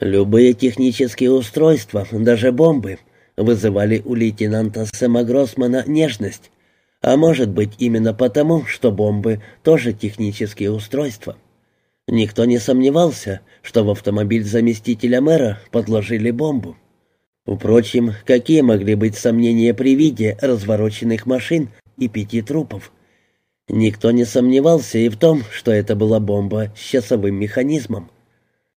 Любые технические устройства, даже бомбы, вызывали у лейтенанта Сэма Гроссмана нежность, а может быть именно потому, что бомбы тоже технические устройства. Никто не сомневался, что в автомобиль заместителя мэра подложили бомбу. Впрочем, какие могли быть сомнения при виде развороченных машин и пяти трупов? Никто не сомневался и в том, что это была бомба с часовым механизмом.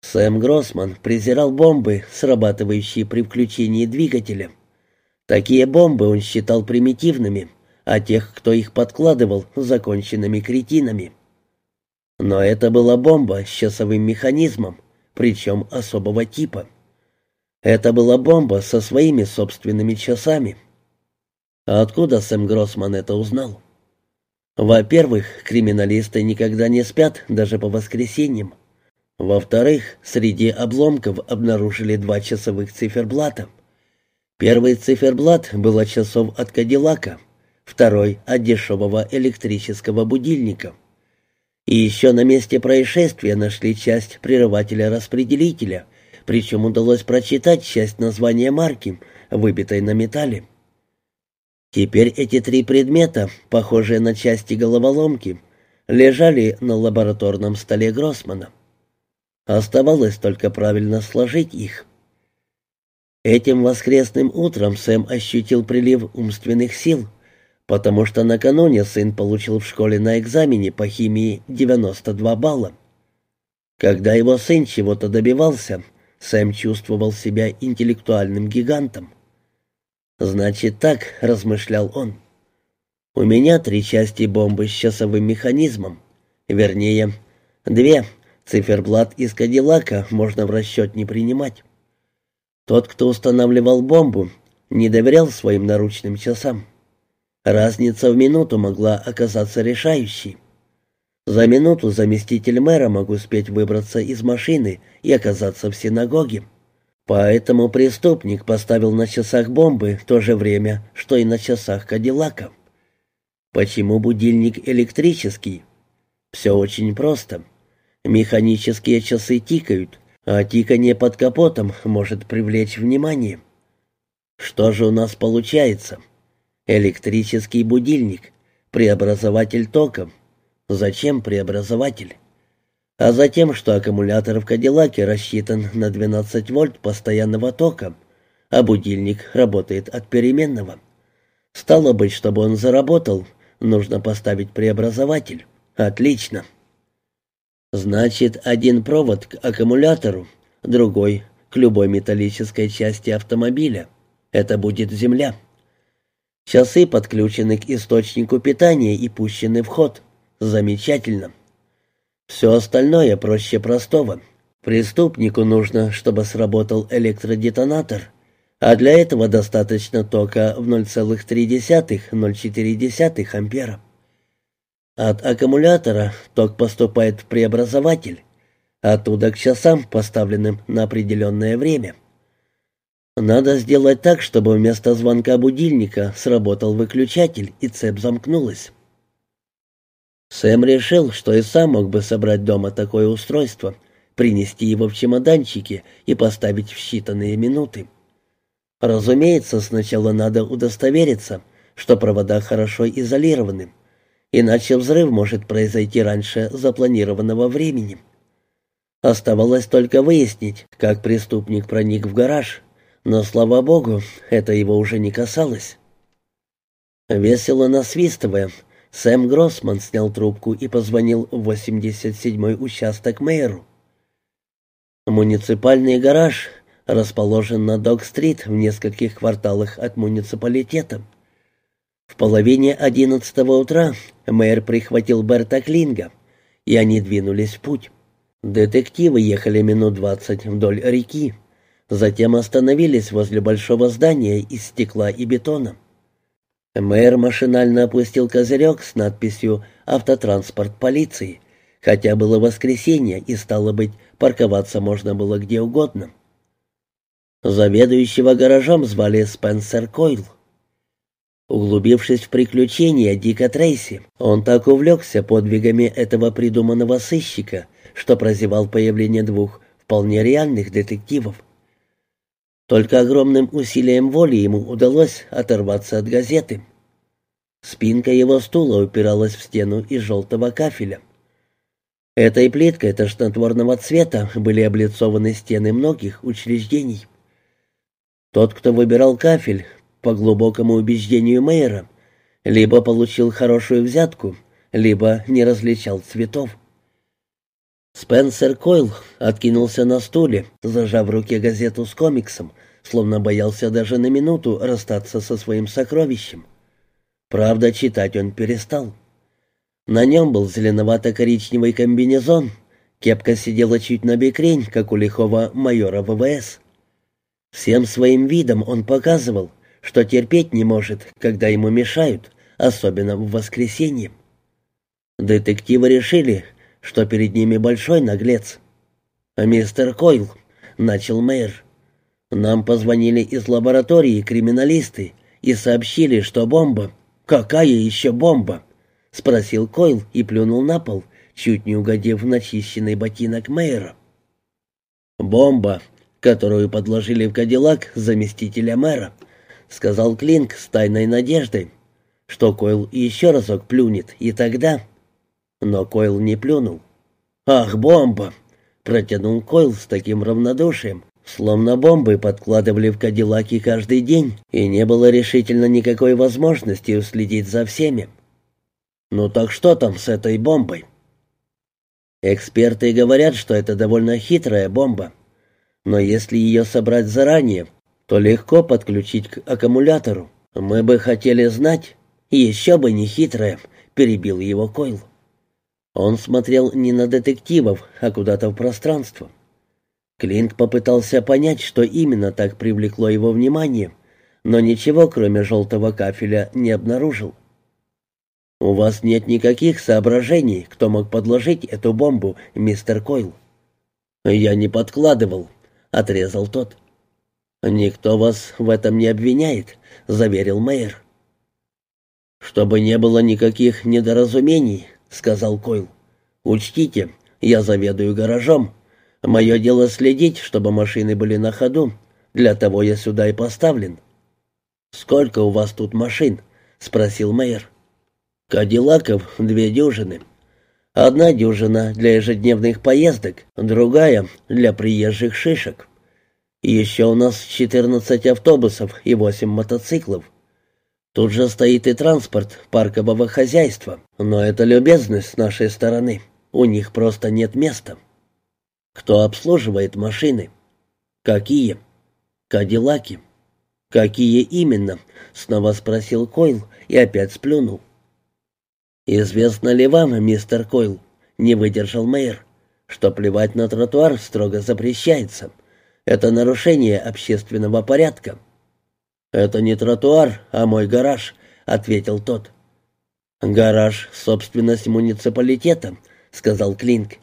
Сэм Гроссман презирал бомбы, срабатывающие при включении двигателя. Такие бомбы он считал примитивными, а тех, кто их подкладывал, законченными кретинами. Но это была бомба с часовым механизмом, причем особого типа. Это была бомба со своими собственными часами. А откуда Сэм Гроссман это узнал? Во-первых, криминалисты никогда не спят даже по воскресеньям. Во-вторых, среди обломков обнаружили два часовых циферблата. Первый циферблат был от часов от Кадиллака, второй — от дешевого электрического будильника. И еще на месте происшествия нашли часть прерывателя-распределителя, причем удалось прочитать часть названия марки, выбитой на металле. Теперь эти три предмета, похожие на части головоломки, лежали на лабораторном столе Гроссмана. Оставалось только правильно сложить их. Этим воскресным утром Сэм ощутил прилив умственных сил, потому что накануне сын получил в школе на экзамене по химии 92 балла. Когда его сын чего-то добивался, Сэм чувствовал себя интеллектуальным гигантом. «Значит так», — размышлял он. «У меня три части бомбы с часовым механизмом. Вернее, две. Циферблат из Кадиллака можно в расчет не принимать. Тот, кто устанавливал бомбу, не доверял своим наручным часам. Разница в минуту могла оказаться решающей. За минуту заместитель мэра мог успеть выбраться из машины и оказаться в синагоге. Поэтому преступник поставил на часах бомбы то же время, что и на часах Кадиллака. Почему будильник электрический? Все очень просто. Механические часы тикают, а тикание под капотом может привлечь внимание. Что же у нас получается? Электрический будильник, преобразователь тока. Зачем преобразователь? а затем, что аккумулятор в Кадиллаке рассчитан на 12 вольт постоянного тока, а будильник работает от переменного. Стало быть, чтобы он заработал, нужно поставить преобразователь. Отлично. Значит, один провод к аккумулятору, другой к любой металлической части автомобиля. Это будет земля. Часы подключены к источнику питания и пущены в ход. Замечательно. Все остальное проще простого. Преступнику нужно, чтобы сработал электродетонатор, а для этого достаточно тока в 0,3-0,4 ампера. От аккумулятора ток поступает в преобразователь, оттуда к часам, поставленным на определенное время. Надо сделать так, чтобы вместо звонка будильника сработал выключатель и цепь замкнулась. Сэм решил, что и сам мог бы собрать дома такое устройство, принести его в чемоданчике и поставить в считанные минуты. Разумеется, сначала надо удостовериться, что провода хорошо изолированы, иначе взрыв может произойти раньше запланированного времени. Оставалось только выяснить, как преступник проник в гараж, но, слава богу, это его уже не касалось. Весело насвистывая, Сэм Гроссман снял трубку и позвонил в 87-й участок мэру. Муниципальный гараж расположен на Док-стрит в нескольких кварталах от муниципалитета. В половине одиннадцатого утра мэр прихватил Берта Клинга, и они двинулись в путь. Детективы ехали минут двадцать вдоль реки, затем остановились возле большого здания из стекла и бетона. Мэр машинально опустил козырек с надписью «Автотранспорт полиции», хотя было воскресенье и, стало быть, парковаться можно было где угодно. Заведующего гаражом звали Спенсер Койл. Углубившись в приключения Дика Трейси, он так увлекся подвигами этого придуманного сыщика, что прозевал появление двух вполне реальных детективов. Только огромным усилием воли ему удалось оторваться от газеты. Спинка его стула упиралась в стену из желтого кафеля. Этой плиткой тошнотворного цвета были облицованы стены многих учреждений. Тот, кто выбирал кафель, по глубокому убеждению мэра, либо получил хорошую взятку, либо не различал цветов. Спенсер Койл откинулся на стуле, зажав в руке газету с комиксом, словно боялся даже на минуту расстаться со своим сокровищем. Правда, читать он перестал. На нем был зеленовато-коричневый комбинезон, кепка сидела чуть на бекрень, как у лихого майора ВВС. Всем своим видом он показывал, что терпеть не может, когда ему мешают, особенно в воскресенье. Детективы решили, что перед ними большой наглец. «Мистер Койл», — начал мэр, — «нам позвонили из лаборатории криминалисты и сообщили, что бомба...» «Какая еще бомба?» — спросил Койл и плюнул на пол, чуть не угодив в начищенный ботинок мэра. «Бомба, которую подложили в кадиллак заместителя мэра», — сказал Клинк с тайной надеждой, что Койл еще разок плюнет, и тогда... Но Койл не плюнул. «Ах, бомба!» — протянул Койл с таким равнодушием, словно бомбы подкладывали в кадиллаки каждый день, и не было решительно никакой возможности уследить за всеми. «Ну так что там с этой бомбой?» «Эксперты говорят, что это довольно хитрая бомба. Но если ее собрать заранее, то легко подключить к аккумулятору. Мы бы хотели знать...» «Еще бы не хитрая», — перебил его Койл. Он смотрел не на детективов, а куда-то в пространство. Клинт попытался понять, что именно так привлекло его внимание, но ничего, кроме желтого кафеля, не обнаружил. «У вас нет никаких соображений, кто мог подложить эту бомбу, мистер Койл?» «Я не подкладывал», — отрезал тот. «Никто вас в этом не обвиняет», — заверил мэр. «Чтобы не было никаких недоразумений», — сказал Койл. «Учтите, я заведую гаражом. Мое дело следить, чтобы машины были на ходу. Для того я сюда и поставлен». «Сколько у вас тут машин?» — спросил мэр. «Кадиллаков две дюжины. Одна дюжина для ежедневных поездок, другая для приезжих шишек. Еще у нас четырнадцать автобусов и восемь мотоциклов. Тут же стоит и транспорт паркового хозяйства, но это любезность с нашей стороны. У них просто нет места. Кто обслуживает машины? Какие? Кадиллаки. Какие именно? Снова спросил Койл и опять сплюнул. Известно ли вам, мистер Койл, не выдержал мэр, что плевать на тротуар строго запрещается. Это нарушение общественного порядка. «Это не тротуар, а мой гараж», — ответил тот. «Гараж — собственность муниципалитета», — сказал Клинк.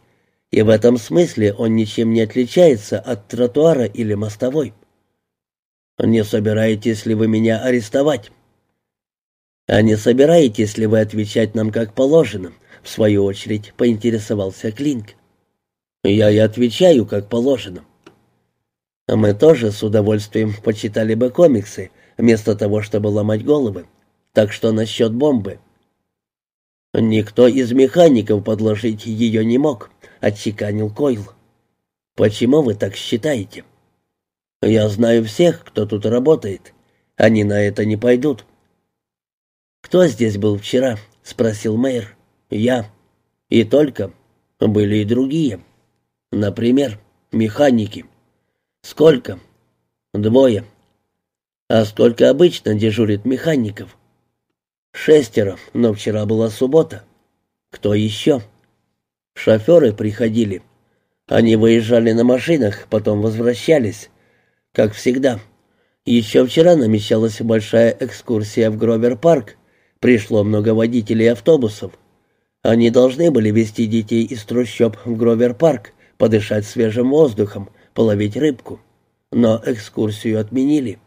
«И в этом смысле он ничем не отличается от тротуара или мостовой». «Не собираетесь ли вы меня арестовать?» «А не собираетесь ли вы отвечать нам как положено?» — в свою очередь поинтересовался Клинк. «Я и отвечаю как положено». Мы тоже с удовольствием почитали бы комиксы, вместо того, чтобы ломать головы. Так что насчет бомбы. Никто из механиков подложить ее не мог, отчеканил Койл. Почему вы так считаете? Я знаю всех, кто тут работает. Они на это не пойдут. Кто здесь был вчера? спросил мэр. Я. И только. Были и другие. Например, механики. «Сколько?» «Двое». «А сколько обычно дежурит механиков?» «Шестеро, но вчера была суббота». «Кто еще?» «Шоферы приходили. Они выезжали на машинах, потом возвращались. Как всегда. Еще вчера намечалась большая экскурсия в Гровер-парк. Пришло много водителей автобусов. Они должны были вести детей из трущоб в Гровер-парк, подышать свежим воздухом, половить рыбку. Но экскурсию отменили.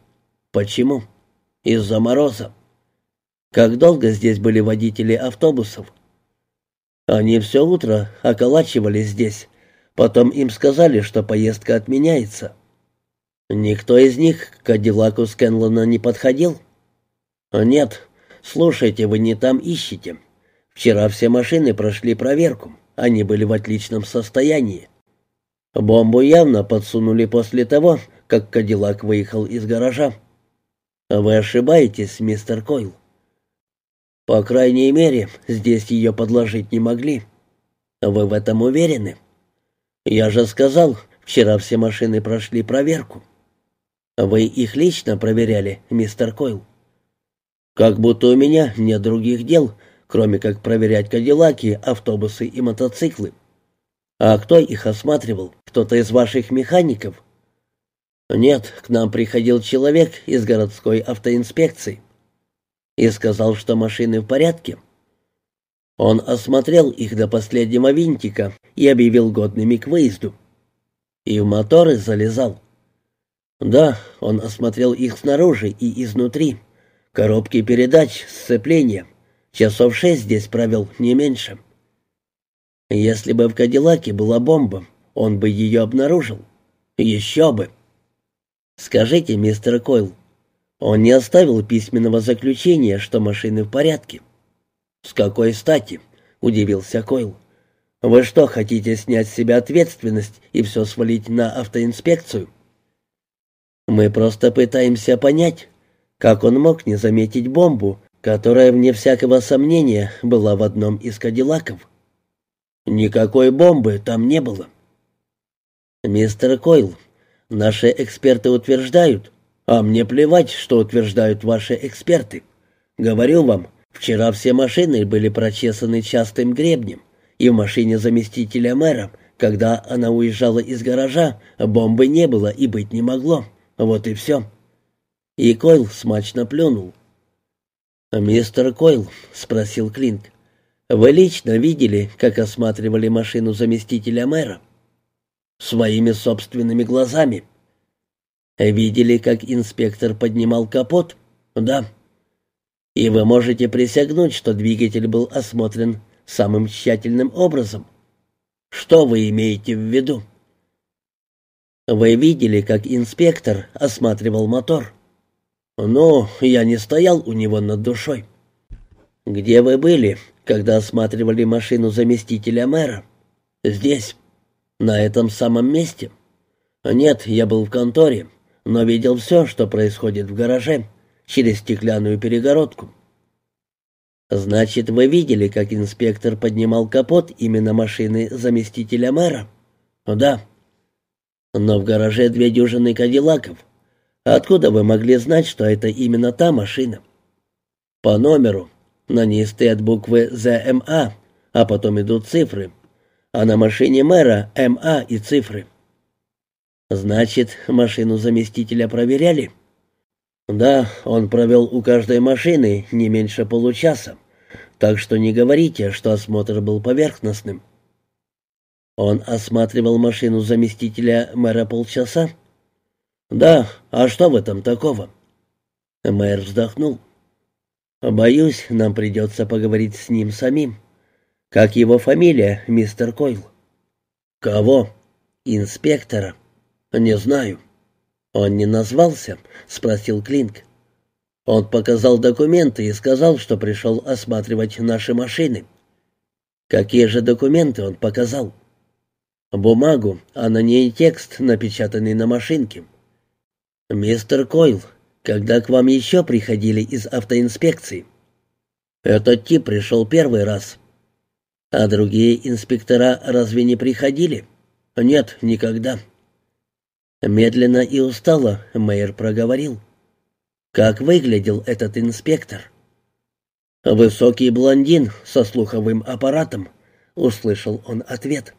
Почему? Из-за мороза. Как долго здесь были водители автобусов? Они все утро околачивались здесь, Потом им сказали, что поездка отменяется. Никто из них к Кадиллаку Скэнлона не подходил? Нет. Слушайте, вы не там ищете. Вчера все машины прошли проверку. Они были в отличном состоянии. Бомбу явно подсунули после того, как Кадиллак выехал из гаража. Вы ошибаетесь, мистер Койл. По крайней мере, здесь ее подложить не могли. Вы в этом уверены? Я же сказал, вчера все машины прошли проверку. Вы их лично проверяли, мистер Койл? Как будто у меня нет других дел, кроме как проверять кадиллаки, автобусы и мотоциклы. А кто их осматривал? Кто-то из ваших механиков? Нет, к нам приходил человек из городской автоинспекции и сказал, что машины в порядке. Он осмотрел их до последнего винтика и объявил годными к выезду. И в моторы залезал. Да, он осмотрел их снаружи и изнутри. Коробки передач, сцепления. Часов шесть здесь провел, не меньше. Если бы в Кадиллаке была бомба, он бы ее обнаружил. Еще бы. Скажите, мистер Койл, он не оставил письменного заключения, что машины в порядке. «С какой стати?» — удивился Койл. «Вы что, хотите снять с себя ответственность и все свалить на автоинспекцию?» «Мы просто пытаемся понять, как он мог не заметить бомбу, которая, вне всякого сомнения, была в одном из кадиллаков. Никакой бомбы там не было». «Мистер Койл, наши эксперты утверждают, а мне плевать, что утверждают ваши эксперты. Говорю вам, Вчера все машины были прочесаны частым гребнем, и в машине заместителя мэра, когда она уезжала из гаража, бомбы не было и быть не могло. Вот и все. И Койл смачно плюнул. «Мистер Койл», — спросил Клинк, — «вы лично видели, как осматривали машину заместителя мэра?» «Своими собственными глазами». «Видели, как инспектор поднимал капот?» «Да». И вы можете присягнуть, что двигатель был осмотрен самым тщательным образом. Что вы имеете в виду? Вы видели, как инспектор осматривал мотор? Ну, я не стоял у него над душой. Где вы были, когда осматривали машину заместителя мэра? Здесь. На этом самом месте? Нет, я был в конторе, но видел все, что происходит в гараже через стеклянную перегородку. «Значит, вы видели, как инспектор поднимал капот именно машины заместителя мэра?» «Да». «Но в гараже две дюжины кадиллаков. Откуда вы могли знать, что это именно та машина?» «По номеру. На ней стоят буквы ЗМА, а потом идут цифры. А на машине мэра МА и цифры». «Значит, машину заместителя проверяли?» «Да, он провел у каждой машины не меньше получаса, так что не говорите, что осмотр был поверхностным». «Он осматривал машину заместителя мэра полчаса?» «Да, а что в этом такого?» Мэр вздохнул. «Боюсь, нам придется поговорить с ним самим. Как его фамилия, мистер Койл?» «Кого?» «Инспектора». «Не знаю». «Он не назвался?» — спросил Клинк. «Он показал документы и сказал, что пришел осматривать наши машины». «Какие же документы он показал?» «Бумагу, а на ней текст, напечатанный на машинке». «Мистер Койл, когда к вам еще приходили из автоинспекции?» «Этот тип пришел первый раз». «А другие инспектора разве не приходили?» «Нет, никогда». Медленно и устало мэр проговорил. «Как выглядел этот инспектор?» «Высокий блондин со слуховым аппаратом», — услышал он ответ.